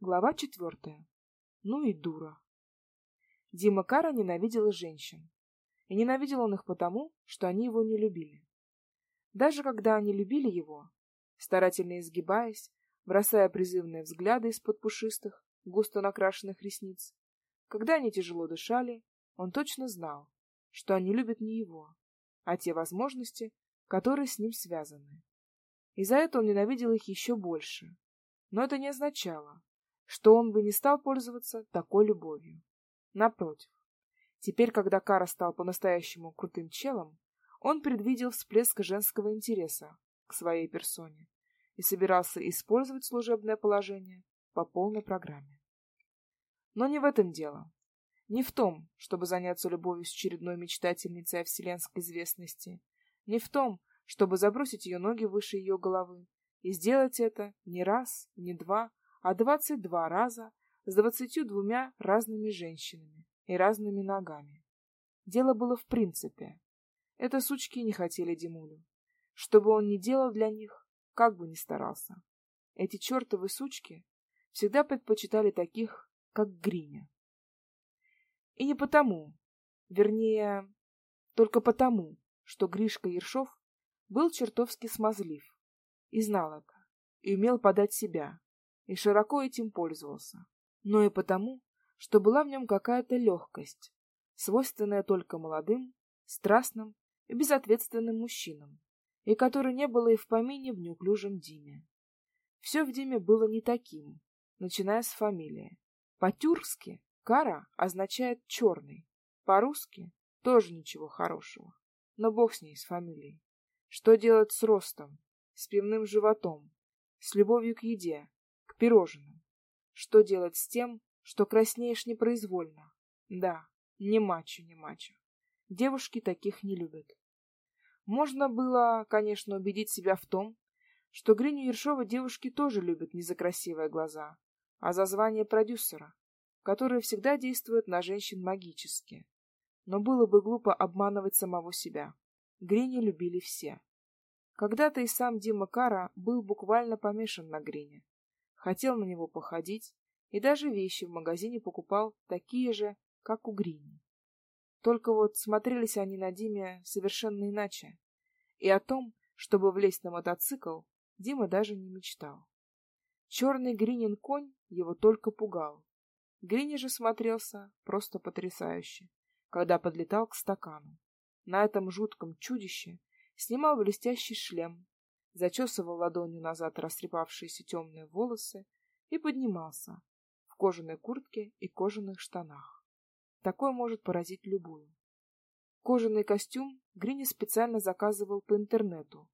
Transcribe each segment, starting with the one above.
Глава четвертая. Ну и дура. Дима Кара ненавидела женщин. И ненавидел он их потому, что они его не любили. Даже когда они любили его, старательно изгибаясь, бросая призывные взгляды из-под пушистых, густо накрашенных ресниц, когда они тяжело дышали, он точно знал, что они любят не его, а те возможности, которые с ним связаны. И за это он ненавидел их еще больше. Но это не означало, что он бы не стал пользоваться такой любовью. Напротив, теперь, когда Кара стал по-настоящему крутым челом, он предвидел всплеск женского интереса к своей персоне и собирался использовать служебное положение по полной программе. Но не в этом дело. Не в том, чтобы заняться любовью с очередной мечтательницей о вселенской известности, не в том, чтобы забросить ее ноги выше ее головы, и сделать это не раз, не два, а двадцать два раза с двадцатью двумя разными женщинами и разными ногами. Дело было в принципе. Это сучки не хотели Димулю. Что бы он ни делал для них, как бы ни старался. Эти чертовы сучки всегда предпочитали таких, как Гриня. И не потому, вернее, только потому, что Гришка Ершов был чертовски смазлив и знал это, и умел подать себя, и широко этим пользовался, но и потому, что была в нем какая-то легкость, свойственная только молодым, страстным и безответственным мужчинам, и которой не было и в помине в неуклюжем Диме. Все в Диме было не таким, начиная с фамилии. По-тюркски «кара» означает «черный», по-русски тоже ничего хорошего, но бог с ней, с фамилией. Что делать с ростом, с пивным животом, с любовью к еде, пирожным. Что делать с тем, что краснеешь непроизвольно? Да, не мачо, не мачо. Девушки таких не любят. Можно было, конечно, убедить себя в том, что Гриню Ершова девушки тоже любят не за красивые глаза, а за звание продюсера, которое всегда действует на женщин магически. Но было бы глупо обманывать самого себя. Грини любили все. Когда-то и сам Дима Кара был буквально помешан на Грине хотел на него походить и даже вещи в магазине покупал такие же, как у Грини. Только вот смотрелись они на Диме совершенно иначе. И о том, чтобы влезть на мотоцикл, Дима даже не мечтал. Черный Гринин конь его только пугал. Грини же смотрелся просто потрясающе, когда подлетал к стакану. На этом жутком чудище снимал блестящий шлем, зачесывал ладонью назад растрепавшиеся темные волосы и поднимался в кожаной куртке и кожаных штанах. Такое может поразить любую. Кожаный костюм Грини специально заказывал по интернету.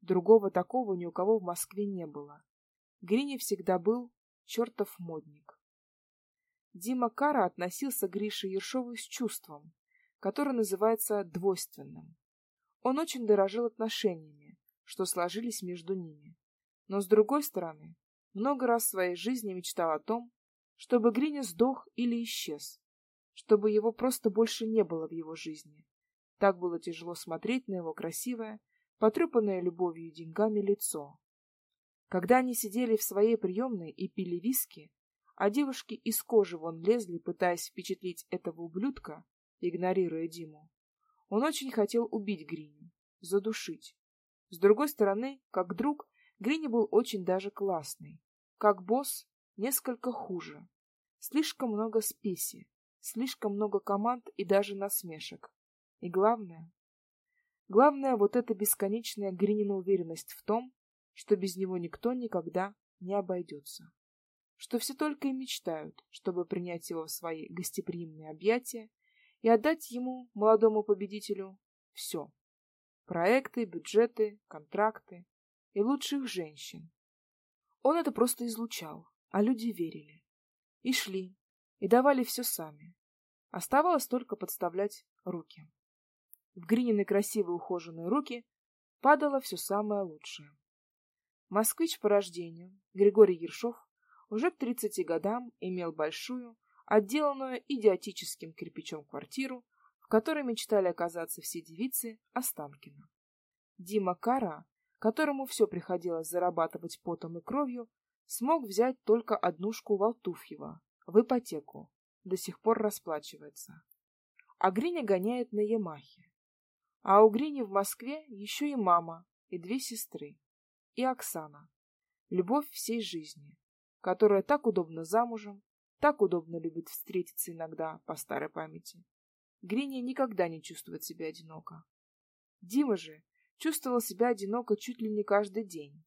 Другого такого ни у кого в Москве не было. Грини всегда был чертов модник. Дима Кара относился к Грише Ершову с чувством, которое называется двойственным. Он очень дорожил отношениями, что сложились между ними. Но, с другой стороны, много раз в своей жизни мечтал о том, чтобы Гриня сдох или исчез, чтобы его просто больше не было в его жизни. Так было тяжело смотреть на его красивое, потрепанное любовью и деньгами лицо. Когда они сидели в своей приемной и пили виски, а девушки из кожи вон лезли, пытаясь впечатлить этого ублюдка, игнорируя Диму, он очень хотел убить Гриню, задушить. С другой стороны, как друг, Грини был очень даже классный. Как босс, несколько хуже. Слишком много спеси, слишком много команд и даже насмешек. И главное... Главное вот эта бесконечная Гринина уверенность в том, что без него никто никогда не обойдется. Что все только и мечтают, чтобы принять его в свои гостеприимные объятия и отдать ему, молодому победителю, все проекты, бюджеты, контракты и лучших женщин. Он это просто излучал, а люди верили. И шли, и давали все сами. Оставалось только подставлять руки. В Гринины красивые ухоженные руки падало все самое лучшее. Москвич по рождению, Григорий Ершов, уже к тридцати годам имел большую, отделанную идиотическим кирпичом квартиру которой мечтали оказаться все девицы Останкина. Дима Кара, которому все приходилось зарабатывать потом и кровью, смог взять только однушку Волтуфьева в ипотеку, до сих пор расплачивается. А Гриня гоняет на Ямахе. А у Грини в Москве еще и мама, и две сестры, и Оксана. Любовь всей жизни, которая так удобно замужем, так удобно любит встретиться иногда по старой памяти. Гриня никогда не чувствует себя одиноко. Дима же чувствовал себя одиноко чуть ли не каждый день.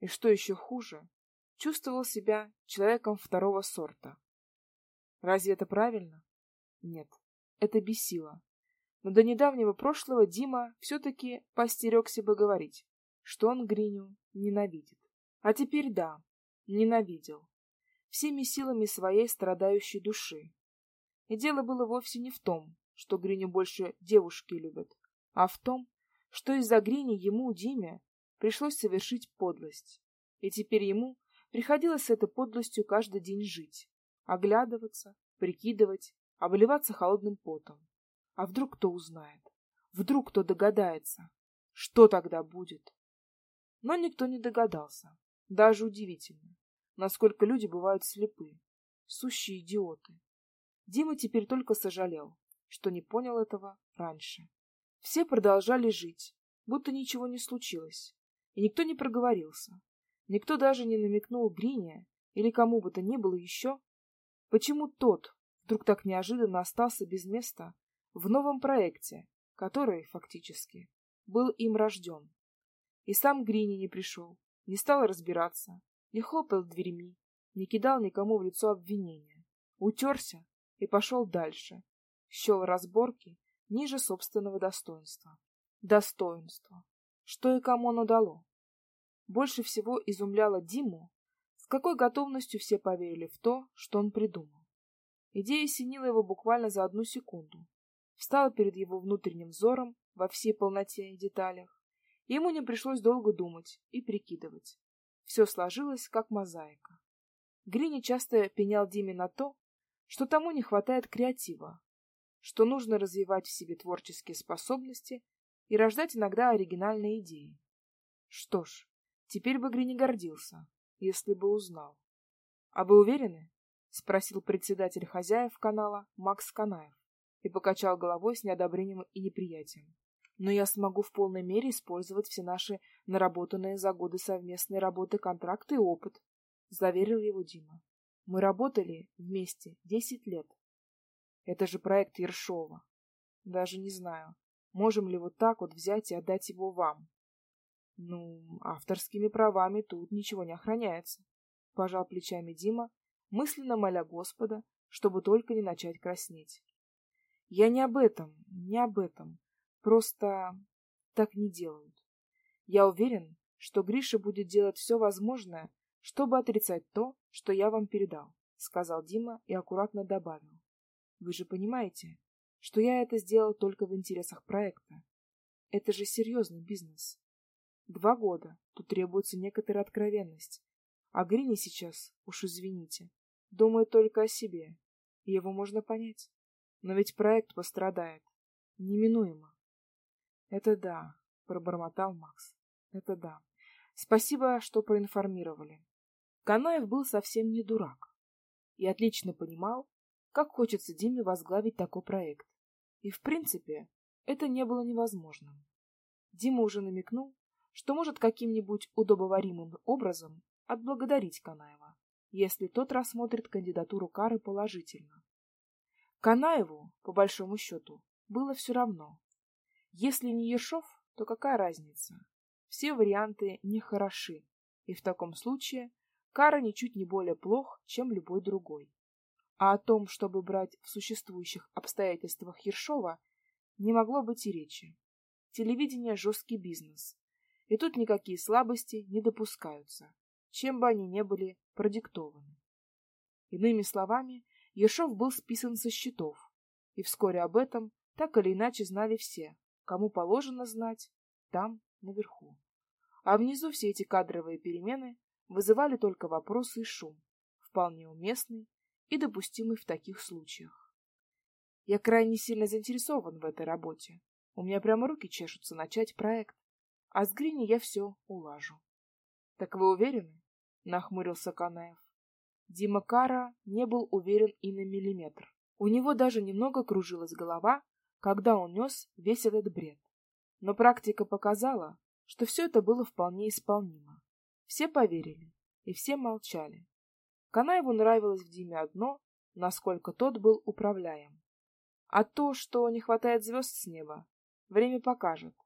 И что еще хуже, чувствовал себя человеком второго сорта. Разве это правильно? Нет, это бесило. Но до недавнего прошлого Дима все-таки постерегся бы говорить, что он Гриню ненавидит. А теперь да, ненавидел. Всеми силами своей страдающей души. И дело было вовсе не в том, что Гриню больше девушки любят, а в том, что из-за Грини ему, Диме, пришлось совершить подлость. И теперь ему приходилось с этой подлостью каждый день жить, оглядываться, прикидывать, обливаться холодным потом. А вдруг кто узнает? Вдруг кто догадается? Что тогда будет? Но никто не догадался. Даже удивительно, насколько люди бывают слепы, сущие идиоты. Дима теперь только сожалел, что не понял этого раньше. Все продолжали жить, будто ничего не случилось, и никто не проговорился. Никто даже не намекнул Грине или кому бы то ни было еще, почему тот вдруг так неожиданно остался без места в новом проекте, который, фактически, был им рожден. И сам Грини не пришел, не стал разбираться, не хлопал дверьми, не кидал никому в лицо обвинения, утерся и пошел дальше, счел разборки ниже собственного достоинства. Достоинство. Что и кому оно дало? Больше всего изумляло Диму, с какой готовностью все поверили в то, что он придумал. Идея осенила его буквально за одну секунду. Встала перед его внутренним взором во всей полноте и деталях. Ему не пришлось долго думать и прикидывать. Все сложилось, как мозаика. Грини часто пенял Диме на то, что тому не хватает креатива, что нужно развивать в себе творческие способности и рождать иногда оригинальные идеи. Что ж, теперь бы Грини гордился, если бы узнал. — А вы уверены? — спросил председатель хозяев канала Макс Канаев и покачал головой с неодобрением и неприятием. — Но я смогу в полной мере использовать все наши наработанные за годы совместной работы контракты и опыт, — заверил его Дима. — Мы работали вместе десять лет. Это же проект Ершова. Даже не знаю, можем ли вот так вот взять и отдать его вам. Ну, авторскими правами тут ничего не охраняется. Пожал плечами Дима, мысленно моля Господа, чтобы только не начать краснеть. Я не об этом, не об этом. Просто так не делают. Я уверен, что Гриша будет делать все возможное, чтобы отрицать то, что я вам передал, сказал Дима и аккуратно добавил. Вы же понимаете, что я это сделал только в интересах проекта. Это же серьезный бизнес. Два года, тут требуется некоторая откровенность. А Грини сейчас, уж извините, думает только о себе. И его можно понять. Но ведь проект пострадает. Неминуемо. Это да, пробормотал Макс. Это да. Спасибо, что проинформировали. Канаев был совсем не дурак и отлично понимал, как хочется Диме возглавить такой проект. И, в принципе, это не было невозможным. Дима уже намекнул, что может каким-нибудь удобоваримым образом отблагодарить Канаева, если тот рассмотрит кандидатуру Кары положительно. Канаеву, по большому счету, было все равно. Если не Ершов, то какая разница? Все варианты не хороши, и в таком случае Кара ничуть не более плох, чем любой другой. А о том, чтобы брать в существующих обстоятельствах Ершова, не могло быть и речи. Телевидение — жесткий бизнес, и тут никакие слабости не допускаются, чем бы они ни были продиктованы. Иными словами, Ершов был списан со счетов, и вскоре об этом так или иначе знали все, кому положено знать, там, наверху. А внизу все эти кадровые перемены вызывали только вопросы и шум, вполне уместный и допустимый в таких случаях. Я крайне сильно заинтересован в этой работе. У меня прямо руки чешутся начать проект. А с Грини я все улажу. Так вы уверены? нахмурился Канаев. Дима Кара не был уверен и на миллиметр. У него даже немного кружилась голова, когда он нес весь этот бред. Но практика показала, что все это было вполне исполнимо. Все поверили, и все молчали. Канаеву нравилось в Диме одно, насколько тот был управляем. А то, что не хватает звезд с неба, время покажет,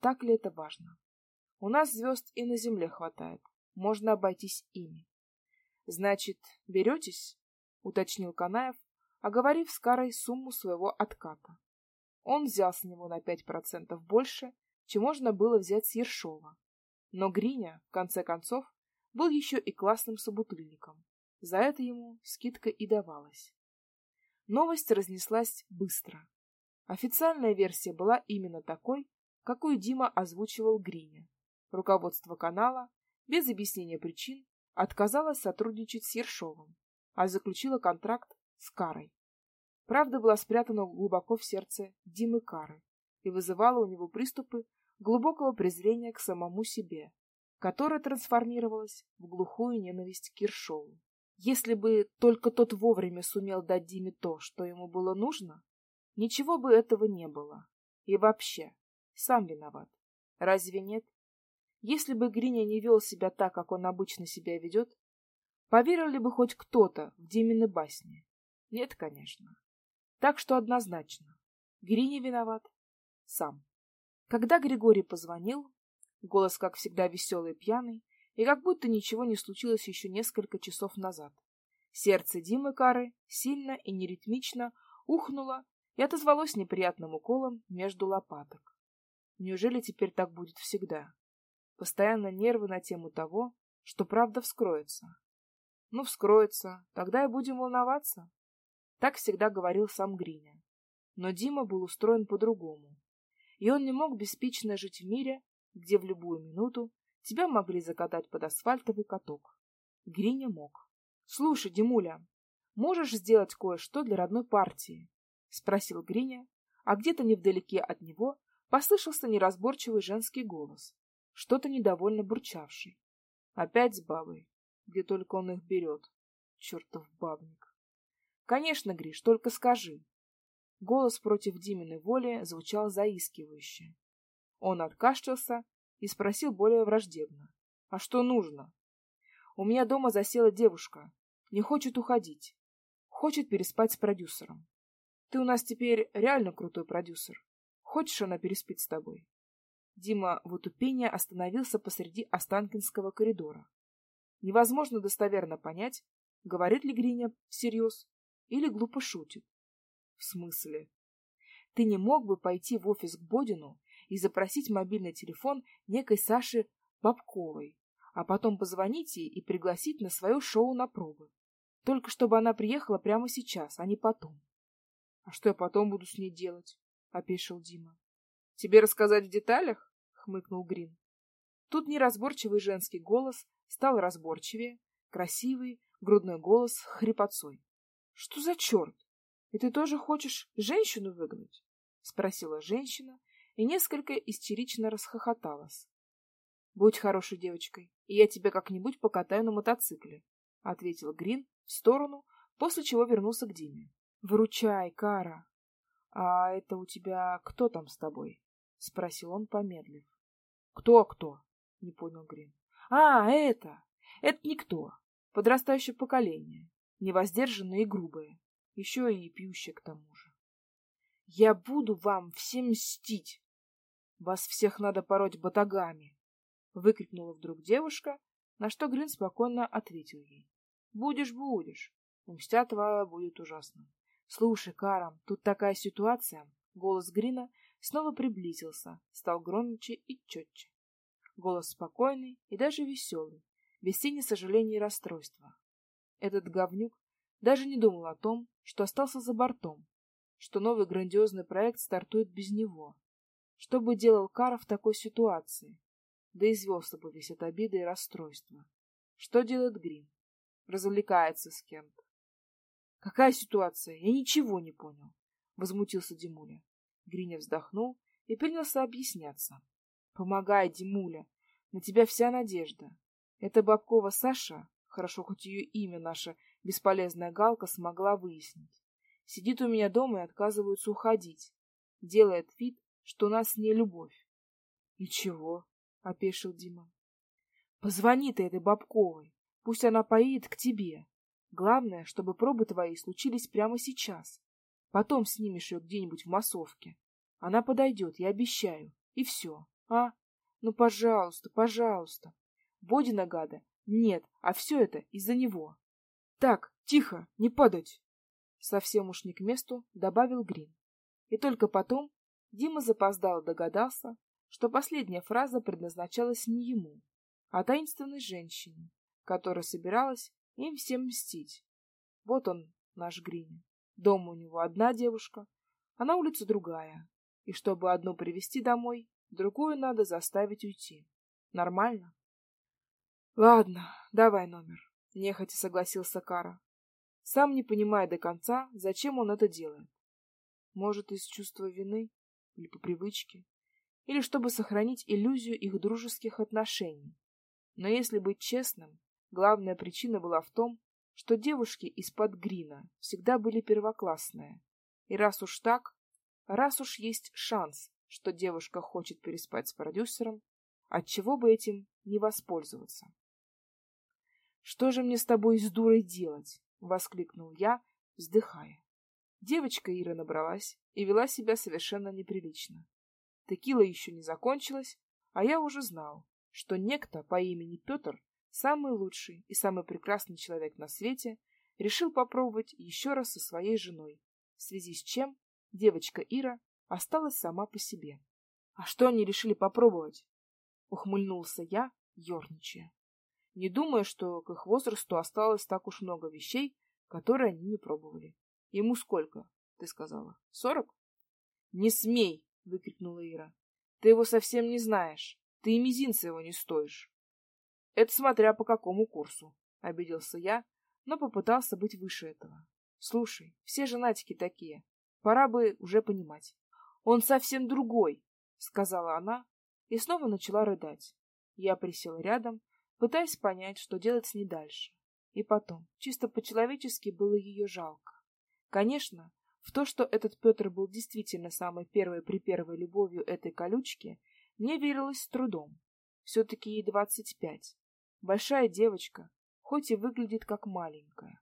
так ли это важно. У нас звезд и на земле хватает, можно обойтись ими. Значит, беретесь? уточнил Канаев, оговорив с Карой сумму своего отката. Он взял с него на пять процентов больше, чем можно было взять с Ершова. Но Гриня, в конце концов, был еще и классным собутыльником. За это ему скидка и давалась. Новость разнеслась быстро. Официальная версия была именно такой, какую Дима озвучивал Гриня. Руководство канала, без объяснения причин, отказалось сотрудничать с Ершовым, а заключило контракт с Карой. Правда была спрятана глубоко в сердце Димы Кары и вызывала у него приступы глубокого презрения к самому себе, которое трансформировалось в глухую ненависть к Ершову. Если бы только тот вовремя сумел дать Диме то, что ему было нужно, ничего бы этого не было. И вообще, сам виноват. Разве нет? Если бы Гриня не вел себя так, как он обычно себя ведет, поверил ли бы хоть кто-то в Димины басни? Нет, конечно. Так что однозначно. Гриня виноват сам. Когда Григорий позвонил, голос, как всегда, веселый и пьяный, и как будто ничего не случилось еще несколько часов назад. Сердце Димы Кары сильно и неритмично ухнуло и отозвалось неприятным уколом между лопаток. Неужели теперь так будет всегда? Постоянно нервы на тему того, что правда вскроется. Ну, вскроется, тогда и будем волноваться. Так всегда говорил сам Гриня. Но Дима был устроен по-другому. И он не мог беспечно жить в мире, где в любую минуту тебя могли закатать под асфальтовый каток. Гриня мог. — Слушай, Димуля, можешь сделать кое-что для родной партии? — спросил Гриня, а где-то невдалеке от него послышался неразборчивый женский голос, что-то недовольно бурчавший. Опять с бабой, где только он их берет. Чертов бабник. — Конечно, Гриш, только скажи. Голос против Диминой воли звучал заискивающе. Он откашлялся и спросил более враждебно. — А что нужно? — У меня дома засела девушка. Не хочет уходить. Хочет переспать с продюсером. Ты у нас теперь реально крутой продюсер. Хочешь, она переспит с тобой? Дима в утупении остановился посреди Останкинского коридора. Невозможно достоверно понять, говорит ли Гриня всерьез или глупо шутит. В смысле? Ты не мог бы пойти в офис к Бодину и запросить мобильный телефон некой Саши Бабковой, а потом позвонить ей и пригласить на свое шоу на пробы. Только чтобы она приехала прямо сейчас, а не потом. — А что я потом буду с ней делать? — опешил Дима. — Тебе рассказать в деталях? — хмыкнул Грин. Тут неразборчивый женский голос стал разборчивее, красивый грудной голос с хрипотцой. — Что за черт? И ты тоже хочешь женщину выгнать? — спросила женщина, и несколько истерично расхохоталась. — Будь хорошей девочкой, и я тебя как-нибудь покатаю на мотоцикле, — ответил Грин в сторону, после чего вернулся к Диме. — Выручай, Кара. — А это у тебя кто там с тобой? — спросил он, помедлив. — Кто-кто? — не понял Грин. — А, это! Это никто. Подрастающее поколение. Невоздержанное и грубое. Еще и пьющее к тому же. Я буду вам всем мстить. Вас всех надо пороть батагами! — выкрикнула вдруг девушка, на что Грин спокойно ответил ей. — Будешь, будешь. Мстя твоя будет ужасно. Слушай, Карам, тут такая ситуация. Голос Грина снова приблизился, стал громче и четче. Голос спокойный и даже веселый, без тени сожаления и расстройства. Этот говнюк даже не думал о том, что остался за бортом, что новый грандиозный проект стартует без него. Что бы делал Кара в такой ситуации? Да извелся бы весь от обиды и расстройства. Что делает Грин? Развлекается с кем-то. Какая ситуация? Я ничего не понял. Возмутился Димуля. Гриня вздохнул и принялся объясняться. Помогай, Димуля. На тебя вся надежда. Это Бабкова Саша, хорошо хоть ее имя наша бесполезная Галка смогла выяснить. Сидит у меня дома и отказывается уходить. Делает вид, что у нас не любовь. — И чего? — опешил Дима. — Позвони ты этой Бабковой. Пусть она поедет к тебе. Главное, чтобы пробы твои случились прямо сейчас. Потом снимешь ее где-нибудь в массовке. Она подойдет, я обещаю. И все. А? Ну, пожалуйста, пожалуйста. Бодина гада? Нет, а все это из-за него. Так, тихо, не падать. Совсем уж не к месту, добавил Грин. И только потом Дима запоздал догадался, что последняя фраза предназначалась не ему, а таинственной женщине, которая собиралась им всем мстить. Вот он, наш Грин. Дома у него одна девушка, а на улице другая. И чтобы одну привести домой, другую надо заставить уйти. Нормально? Ладно, давай номер, нехотя согласился Кара. Сам не понимая до конца, зачем он это делает. Может, из чувства вины или по привычке, или чтобы сохранить иллюзию их дружеских отношений. Но если быть честным, главная причина была в том, что девушки из-под Грина всегда были первоклассные. И раз уж так, раз уж есть шанс, что девушка хочет переспать с продюсером, отчего бы этим не воспользоваться? Что же мне с тобой с дурой делать? воскликнул я, вздыхая. Девочка Ира набралась и вела себя совершенно неприлично. Текила еще не закончилась, а я уже знал, что некто по имени Петр, самый лучший и самый прекрасный человек на свете, решил попробовать еще раз со своей женой, в связи с чем девочка Ира осталась сама по себе. А что они решили попробовать? Ухмыльнулся я, ерничая. Не думая, что к их возрасту осталось так уж много вещей, которые они не пробовали. Ему сколько, ты сказала? Сорок? Не смей, выкрикнула Ира. Ты его совсем не знаешь. Ты и мизинца его не стоишь. Это смотря по какому курсу, обиделся я, но попытался быть выше этого. Слушай, все женатики такие. Пора бы уже понимать. Он совсем другой, сказала она и снова начала рыдать. Я присел рядом, пытаясь понять, что делать с ней дальше. И потом, чисто по-человечески было ее жалко. Конечно, в то, что этот Петр был действительно самой первой при первой любовью этой колючки, мне верилось с трудом. Все-таки ей двадцать пять. Большая девочка, хоть и выглядит как маленькая.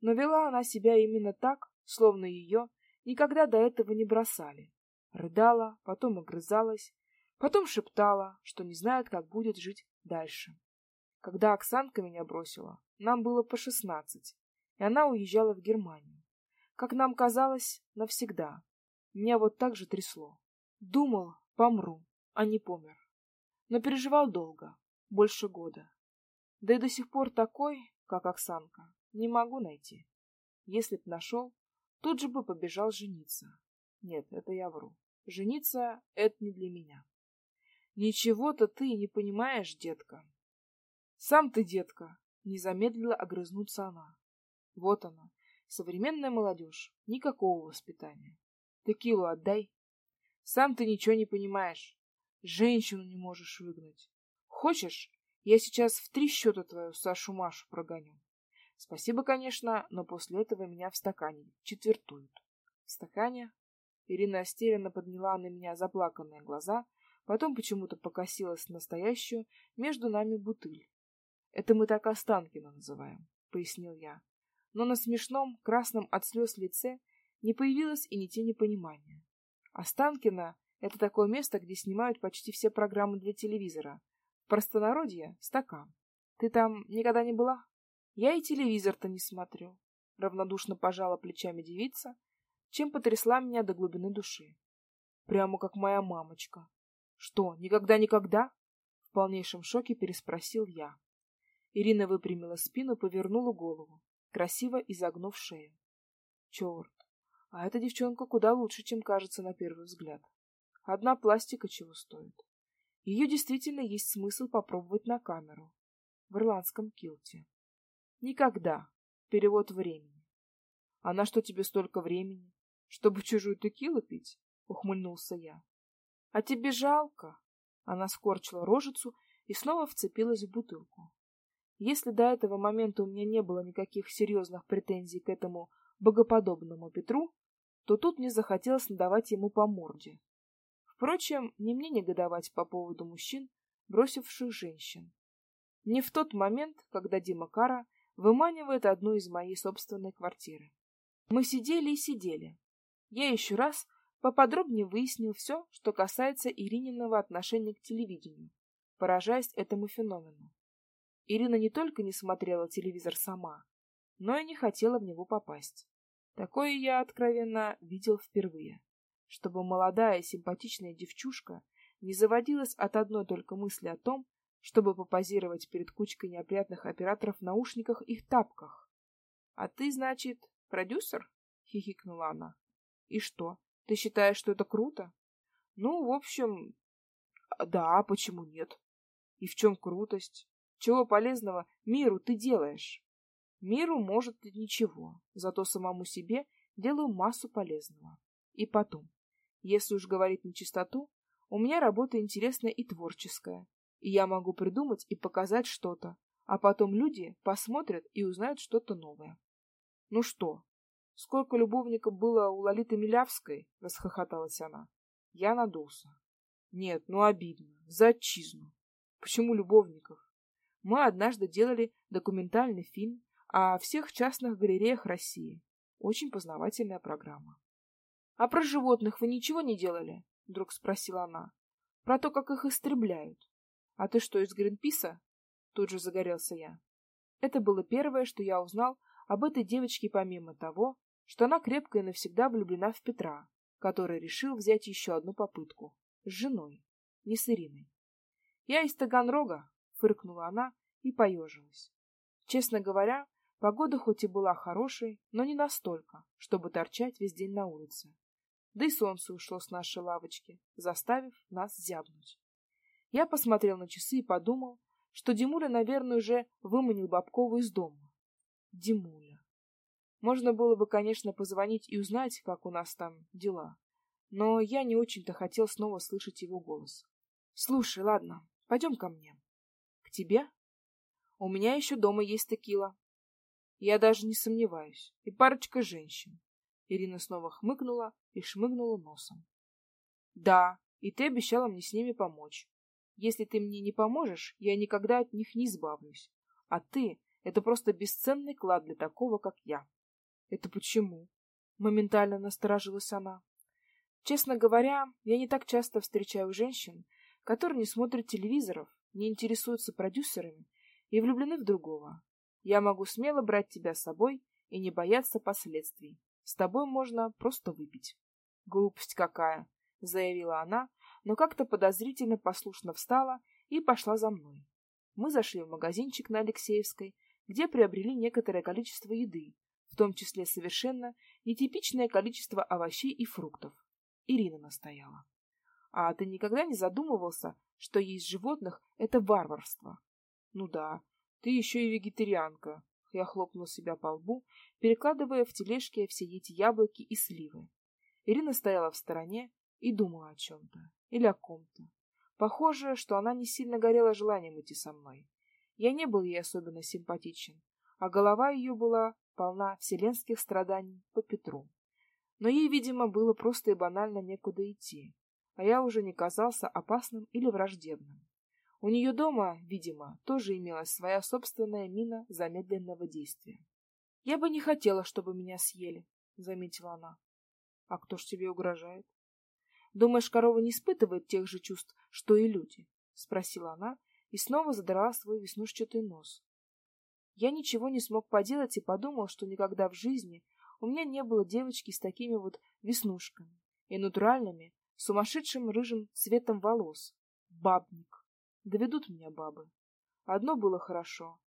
Но вела она себя именно так, словно ее никогда до этого не бросали. Рыдала, потом огрызалась, потом шептала, что не знает, как будет жить дальше. Когда Оксанка меня бросила, нам было по шестнадцать, и она уезжала в Германию. Как нам казалось, навсегда. Меня вот так же трясло. Думал, помру, а не помер. Но переживал долго, больше года. Да и до сих пор такой, как Оксанка, не могу найти. Если б нашел, тут же бы побежал жениться. Нет, это я вру. Жениться — это не для меня. Ничего-то ты не понимаешь, детка. Сам ты, детка, не замедлила огрызнуться она. Вот она, современная молодежь, никакого воспитания. Текилу отдай. Сам ты ничего не понимаешь. Женщину не можешь выгнать. Хочешь, я сейчас в три счета твою Сашу-Машу прогоню. Спасибо, конечно, но после этого меня в стакане четвертуют. В стакане? Ирина растерянно подняла на меня заплаканные глаза, потом почему-то покосилась настоящую между нами бутыль. Это мы так Останкина называем, пояснил я. Но на смешном, красном от слез лице не появилось и ни тени понимания. Останкино — это такое место, где снимают почти все программы для телевизора. Простонародье — стакан. Ты там никогда не была? Я и телевизор-то не смотрю. Равнодушно пожала плечами девица, чем потрясла меня до глубины души. Прямо как моя мамочка. Что, никогда-никогда? В полнейшем шоке переспросил я. Ирина выпрямила спину, повернула голову, красиво изогнув шею. Черт, а эта девчонка куда лучше, чем кажется на первый взгляд. Одна пластика чего стоит. Ее действительно есть смысл попробовать на камеру. В ирландском килте. Никогда. Перевод времени. А на что тебе столько времени? Чтобы чужую текилу пить? Ухмыльнулся я. А тебе жалко? Она скорчила рожицу и снова вцепилась в бутылку. Если до этого момента у меня не было никаких серьезных претензий к этому богоподобному Петру, то тут мне захотелось надавать ему по морде. Впрочем, не мне негодовать по поводу мужчин, бросивших женщин. Не в тот момент, когда Дима Кара выманивает одну из моей собственной квартиры. Мы сидели и сидели. Я еще раз поподробнее выяснил все, что касается Ирининого отношения к телевидению, поражаясь этому феномену. Ирина не только не смотрела телевизор сама, но и не хотела в него попасть. Такое я, откровенно, видел впервые. Чтобы молодая симпатичная девчушка не заводилась от одной только мысли о том, чтобы попозировать перед кучкой неопрятных операторов в наушниках и в тапках. — А ты, значит, продюсер? — хихикнула она. — И что, ты считаешь, что это круто? — Ну, в общем, да, почему нет? И в чем крутость? Чего полезного миру ты делаешь? Миру, может, и ничего, зато самому себе делаю массу полезного. И потом, если уж говорить на чистоту, у меня работа интересная и творческая, и я могу придумать и показать что-то, а потом люди посмотрят и узнают что-то новое. Ну что, сколько любовников было у Лолиты Милявской? расхохоталась она. Я надулся. Нет, ну обидно. За отчизну. Почему любовников? Мы однажды делали документальный фильм о всех частных галереях России. Очень познавательная программа. — А про животных вы ничего не делали? — вдруг спросила она. — Про то, как их истребляют. «А ты что, из Гринписа?» Тут же загорелся я. Это было первое, что я узнал об этой девочке помимо того, что она крепко и навсегда влюблена в Петра, который решил взять еще одну попытку. С женой, не с Ириной. «Я из Таганрога», — фыркнула она и поежилась. Честно говоря, погода хоть и была хорошей, но не настолько, чтобы торчать весь день на улице. Да и солнце ушло с нашей лавочки, заставив нас зябнуть. Я посмотрел на часы и подумал, что Димуля, наверное, уже выманил Бабкову из дома. Димуля. Можно было бы, конечно, позвонить и узнать, как у нас там дела, но я не очень-то хотел снова слышать его голос. — Слушай, ладно, пойдем ко мне. — тебе? У меня еще дома есть текила. Я даже не сомневаюсь. И парочка женщин. Ирина снова хмыкнула и шмыгнула носом. — Да, и ты обещала мне с ними помочь. Если ты мне не поможешь, я никогда от них не избавлюсь. А ты — это просто бесценный клад для такого, как я. — Это почему? — моментально насторожилась она. Честно говоря, я не так часто встречаю женщин, которые не смотрят телевизоров, не интересуются продюсерами и влюблены в другого. Я могу смело брать тебя с собой и не бояться последствий. С тобой можно просто выпить. — Глупость какая! — заявила она, но как-то подозрительно послушно встала и пошла за мной. Мы зашли в магазинчик на Алексеевской, где приобрели некоторое количество еды, в том числе совершенно нетипичное количество овощей и фруктов. Ирина настояла. А ты никогда не задумывался, что есть животных — это варварство? Ну да, ты еще и вегетарианка. Я хлопнул себя по лбу, перекладывая в тележке все эти яблоки и сливы. Ирина стояла в стороне и думала о чем-то или о ком-то. Похоже, что она не сильно горела желанием идти со мной. Я не был ей особенно симпатичен, а голова ее была полна вселенских страданий по Петру. Но ей, видимо, было просто и банально некуда идти, а я уже не казался опасным или враждебным. У нее дома, видимо, тоже имелась своя собственная мина замедленного действия. — Я бы не хотела, чтобы меня съели, — заметила она. — А кто ж тебе угрожает? Думаешь, корова не испытывает тех же чувств, что и люди? — спросила она и снова задрала свой веснушчатый нос. Я ничего не смог поделать и подумал, что никогда в жизни у меня не было девочки с такими вот веснушками и натуральными, сумасшедшим рыжим цветом волос. Бабник. Доведут меня бабы. Одно было хорошо.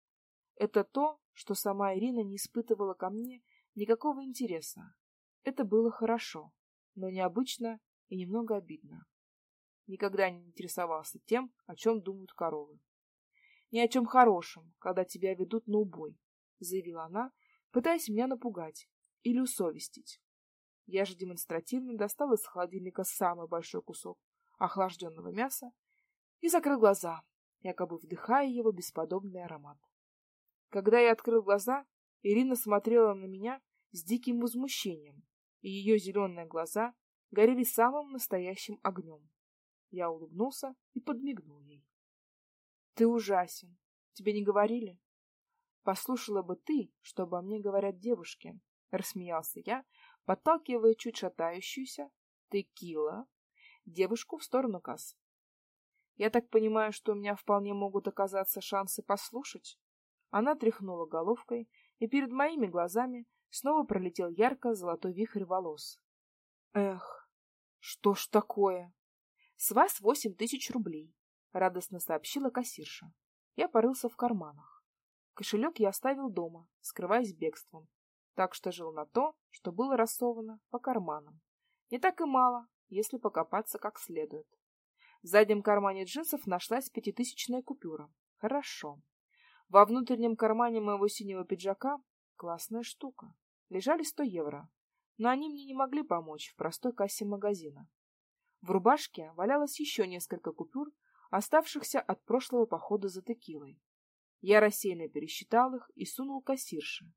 Это то, что сама Ирина не испытывала ко мне никакого интереса. Это было хорошо, но необычно и немного обидно. Никогда не интересовался тем, о чем думают коровы. Ни о чем хорошем, когда тебя ведут на убой, заявила она, пытаясь меня напугать или усовестить. Я же демонстративно достал из холодильника самый большой кусок охлажденного мяса и закрыл глаза, якобы вдыхая его бесподобный аромат. Когда я открыл глаза, Ирина смотрела на меня с диким возмущением, и ее зеленые глаза горели самым настоящим огнем. Я улыбнулся и подмигнул ей. — Ты ужасен. Тебе не говорили? — Послушала бы ты, что обо мне говорят девушки, — рассмеялся я, подталкивая чуть шатающуюся текила девушку в сторону касс. Я так понимаю, что у меня вполне могут оказаться шансы послушать. Она тряхнула головкой, и перед моими глазами снова пролетел ярко-золотой вихрь волос. Эх, что ж такое? С вас восемь тысяч рублей, радостно сообщила кассирша. Я порылся в карманах. Кошелек я оставил дома, скрываясь бегством, так что жил на то, что было рассовано по карманам. Не так и мало, если покопаться как следует. В заднем кармане джинсов нашлась пятитысячная купюра. Хорошо. Во внутреннем кармане моего синего пиджака классная штука. Лежали сто евро, но они мне не могли помочь в простой кассе магазина. В рубашке валялось еще несколько купюр, оставшихся от прошлого похода за текилой. Я рассеянно пересчитал их и сунул кассирше.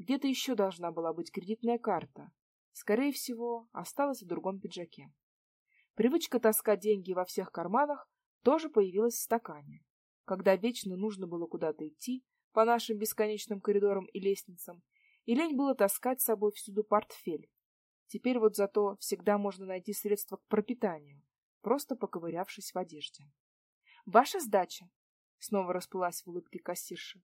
Где-то еще должна была быть кредитная карта. Скорее всего, осталась в другом пиджаке. Привычка таскать деньги во всех карманах тоже появилась в стакане. Когда вечно нужно было куда-то идти, по нашим бесконечным коридорам и лестницам, и лень было таскать с собой всюду портфель. Теперь вот зато всегда можно найти средства к пропитанию, просто поковырявшись в одежде. «Ваша сдача!» — снова расплылась в улыбке кассирша.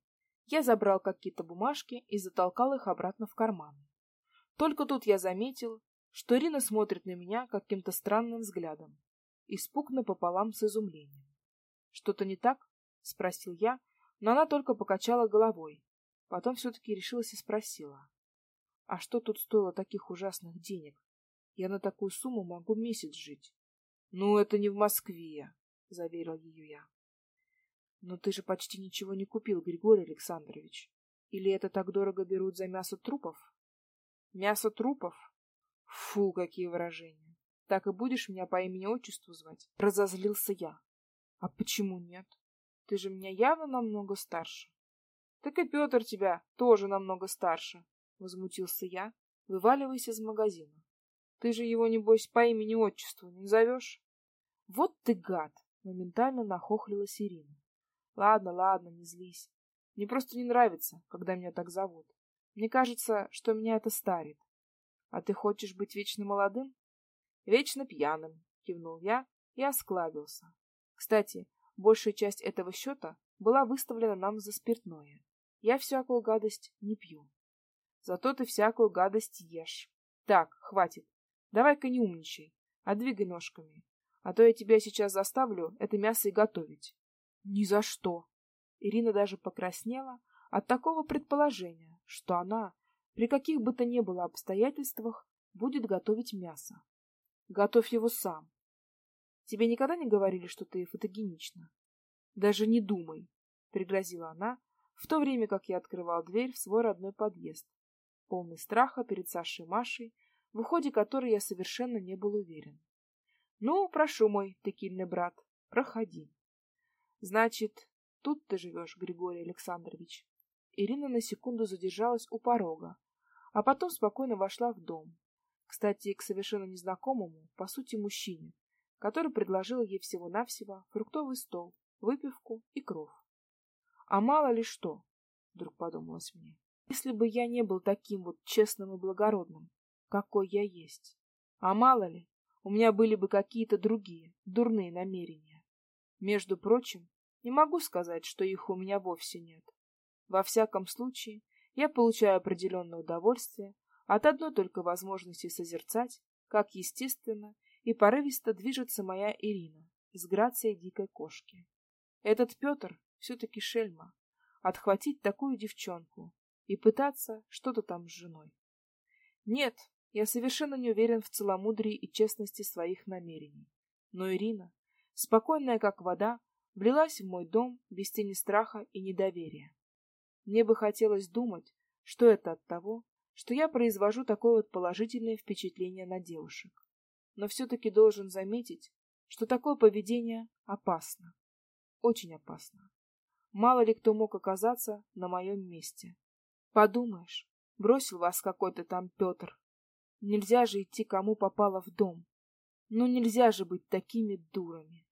Я забрал какие-то бумажки и затолкал их обратно в карман. Только тут я заметил, что Ирина смотрит на меня каким-то странным взглядом, испуг пополам с изумлением. «Что-то не так?» — спросил я, но она только покачала головой. Потом все-таки решилась и спросила. — А что тут стоило таких ужасных денег? Я на такую сумму могу месяц жить. — Ну, это не в Москве, — заверил ее я. — Но ты же почти ничего не купил, Григорий Александрович. Или это так дорого берут за мясо трупов? — Мясо трупов? Фу, какие выражения. Так и будешь меня по имени-отчеству звать? Разозлился я. — А почему нет? Ты же меня явно намного старше. Так и Петр тебя тоже намного старше, возмутился я, вываливаясь из магазина. Ты же его, небось, по имени-отчеству не назовешь? Вот ты гад! Моментально нахохлилась Ирина. Ладно, ладно, не злись. Мне просто не нравится, когда меня так зовут. Мне кажется, что меня это старит. А ты хочешь быть вечно молодым? Вечно пьяным, кивнул я и осклабился. Кстати, Большая часть этого счета была выставлена нам за спиртное. Я всякую гадость не пью. Зато ты всякую гадость ешь. Так, хватит. Давай-ка не умничай, а двигай ножками. А то я тебя сейчас заставлю это мясо и готовить. Ни за что. Ирина даже покраснела от такого предположения, что она при каких бы то ни было обстоятельствах будет готовить мясо. Готовь его сам. Тебе никогда не говорили, что ты фотогенична? Даже не думай, пригрозила она, в то время как я открывал дверь в свой родной подъезд, полный страха перед Сашей и Машей, в уходе которой я совершенно не был уверен. Ну, прошу, мой текильный брат, проходи. Значит, тут ты живешь, Григорий Александрович. Ирина на секунду задержалась у порога, а потом спокойно вошла в дом. Кстати, к совершенно незнакомому, по сути, мужчине, который предложил ей всего-навсего фруктовый стол, выпивку и кров. А мало ли что, вдруг подумалось мне, если бы я не был таким вот честным и благородным, какой я есть. А мало ли, у меня были бы какие-то другие, дурные намерения. Между прочим, не могу сказать, что их у меня вовсе нет. Во всяком случае, я получаю определенное удовольствие от одной только возможности созерцать, как естественно и порывисто движется моя Ирина с грацией дикой кошки. Этот Петр все-таки шельма. Отхватить такую девчонку и пытаться что-то там с женой. Нет, я совершенно не уверен в целомудрии и честности своих намерений. Но Ирина, спокойная как вода, влилась в мой дом без тени страха и недоверия. Мне бы хотелось думать, что это от того, что я произвожу такое вот положительное впечатление на девушек но все-таки должен заметить, что такое поведение опасно. Очень опасно. Мало ли кто мог оказаться на моем месте. Подумаешь, бросил вас какой-то там Петр. Нельзя же идти кому попало в дом. Ну нельзя же быть такими дурами.